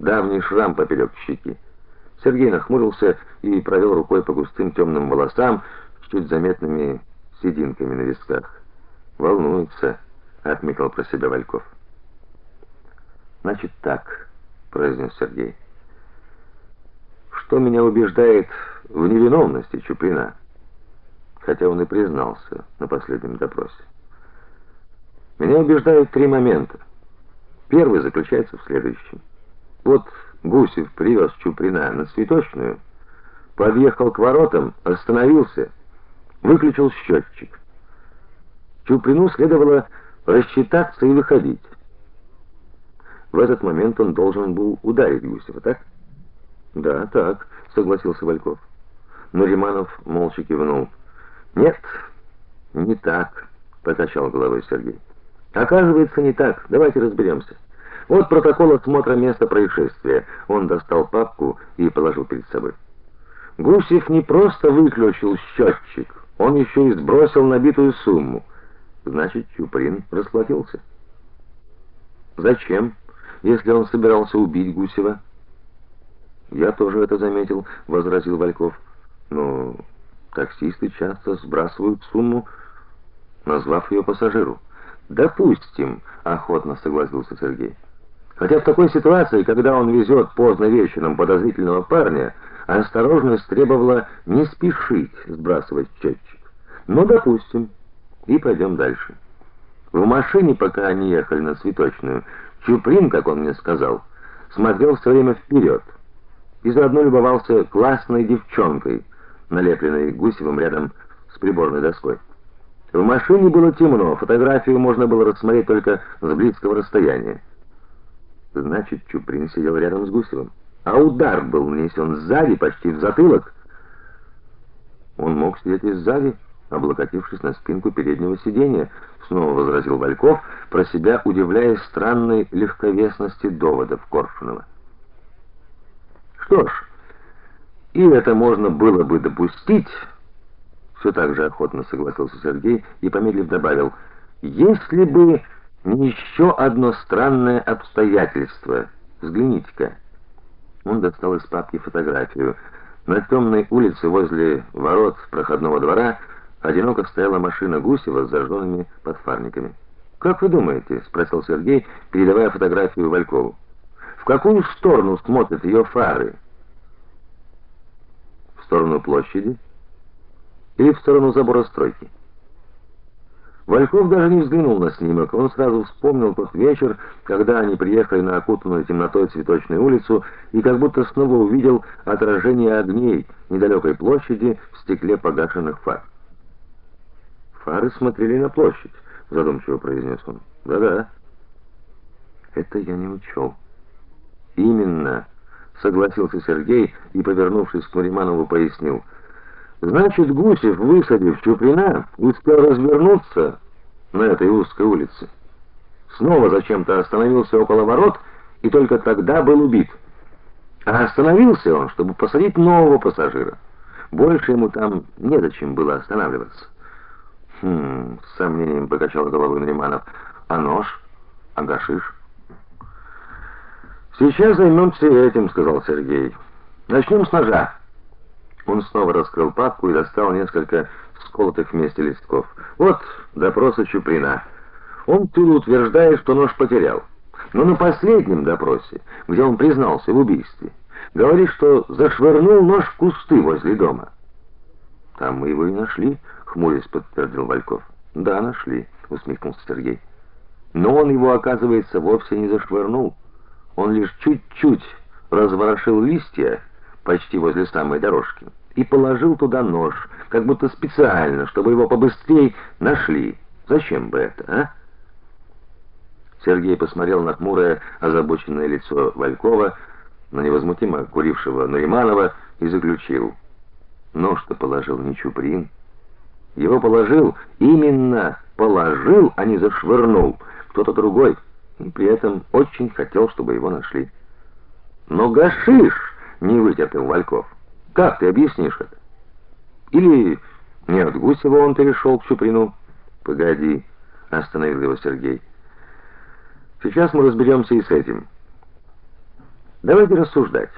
давний шрам поперек щеки. Сергей нахмурился и провел рукой по густым темным волосам с чуть заметными сединками на висках. Волнуется, отметил про себя Вальков. Значит так, произнес Сергей. Что меня убеждает в невиновности Чуприна? Хотя он и признался на последнем допросе. Меня убеждают три момента. Первый заключается в следующем. Вот Гусев привез Чуприна на цветочную, подъехал к воротам, остановился, выключил счетчик. Чуприну следовало рассчитаться и выходить. В этот момент он должен был ударить Гусева, так? Да, так, согласился Вальков. Но Риманов молча кивнул. Нет, не так, покачал головой Сергей. Оказывается, не так. Давайте разберемся. Вот протокол осмотра места происшествия. Он достал папку и положил перед собой. Гусев не просто выключил счетчик, он еще и сбросил набитую сумму. Значит, Чуприн расплатился. Зачем, если он собирался убить Гусева? Я тоже это заметил, возразил Вальков. Но таксисты часто сбрасывают сумму, назвав ее пассажиру. Допустим, охотно согласился Сергей. Хотя в такой ситуации, когда он везет поздно вечером подозрительного парня, осторожность требовала не спешить сбрасывать счетчик. Но допустим, и пойдем дальше. В машине, пока они ехали на Цветочную, Чуприн, как он мне сказал, смотрел все время вперед и заодно любовался классной девчонкой, налепленной Гусевым рядом с приборной доской. В машине было темно, фотографию можно было рассмотреть только с близкого расстояния. Значит, Чуприн сидел рядом с Гусевым. А удар был нанесен сзади, почти в затылок. Он мог сидеть и сзади, облокотившись на спинку переднего сиденья, снова возразил Вальков, про себя удивляясь странной легковесности доводов Коршунова. Что ж, и это можно было бы допустить, все так же охотно согласился Сергей и помедлив добавил: "Если бы еще одно странное обстоятельство. Взгляните-ка. Он достал из папки фотографию. На темной улице возле ворот проходного двора одиноко стояла машина Гусева с зажженными подфарниками. Как вы думаете, спросил Сергей, передавая фотографию Валькову. В какую сторону смотрят ее фары? В сторону площади или в сторону забора стройки? Вальков даже не взглянул на снимок. Он сразу вспомнил тот вечер, когда они приехали на окутанную темнотой цветочную улицу и как будто снова увидел отражение огней недалекой площади в стекле погашенных фар. Фары смотрели на площадь, задумчиво произнес он. Да-да. Это я не учел. Именно, согласился Сергей и, повернувшись к Мариманову, пояснил: Значит, Гусев, высадив Чуприна, успел развернуться на этой узкой улице. Снова зачем-то остановился около ворот и только тогда был убит. А остановился он, чтобы посадить нового пассажира. Больше ему там незачем было останавливаться. Хм, с сомнением покачал головой Нариманов. А нож? А гашиш? Сейчас займемся этим, сказал Сергей. Начнем с ножа. Он снова раскрыл папку и достал несколько сколотых вместе листков. Вот допросы Чуприна. Он тут утверждает, что нож потерял. Но на последнем допросе, где он признался в убийстве, говорит, что зашвырнул нож в кусты возле дома. Там мы его и нашли, хмурясь подтвердил Вальков. Да, нашли, усмехнулся Сергей. Но он его, оказывается, вовсе не зашвырнул. Он лишь чуть-чуть разворошил листья почти возле самой дорожки и положил туда нож, как будто специально, чтобы его побыстрее нашли. Зачем бы это, а? Сергей посмотрел на хмурое, озабоченное лицо Валькова, на невозмутимо курившего Нуриманова и заключил: "Нож-то положил не Чуприн. Его положил именно положил, а не зашвырнул кто-то другой, и при этом очень хотел, чтобы его нашли". Но гашиш не вытерпел Вальков. Как ты объяснишь это? Или не от Гусева он перешел к Чуприну? Погоди, остановил его Сергей. Сейчас мы разберемся и с этим. Давайте рассуждать.